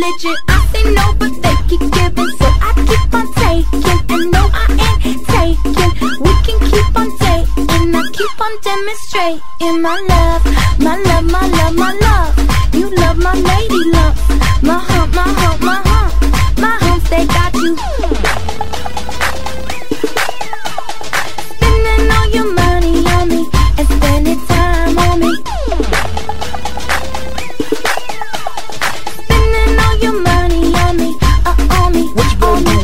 Religion. I say no, but they keep giving. So I keep on taking. And no, I ain't taking. We can keep on taking. I keep on demonstrating my love. My love, my love, my love. You love my lady love.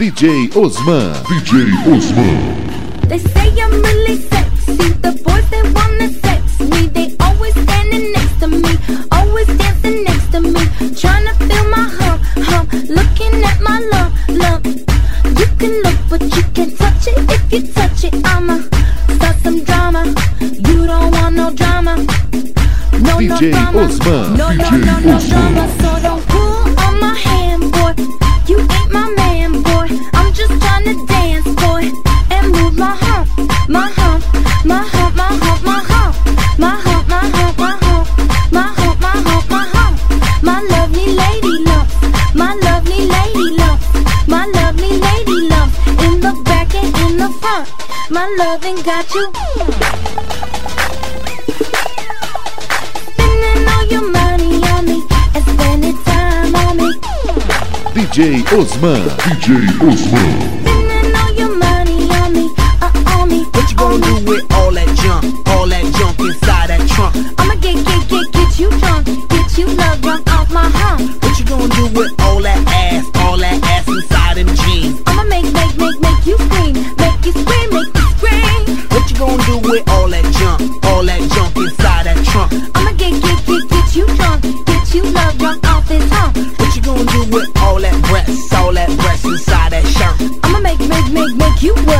DJ Osman. DJ Osman. They say I'm really sexy. The boys they wanna sex me. They always standing next to me, always dancing next to me, trying to feel my hump, hump, looking at my lump, lump. You can look, but you can't touch it. If you touch it, I'ma start some drama. You don't want no drama. No, DJ no drama. Osman. No, no, DJ no, no drama. me in the front. My loving got you. Spending all your money on me and spending time on me. DJ Osman. DJ Osman. Spending all your money on me, uh, on me. What you gonna do with all that junk, all that junk inside that trunk? I'ma get, get, get, get you drunk, get you love drunk off my hump. What you gonna do with all that? You will.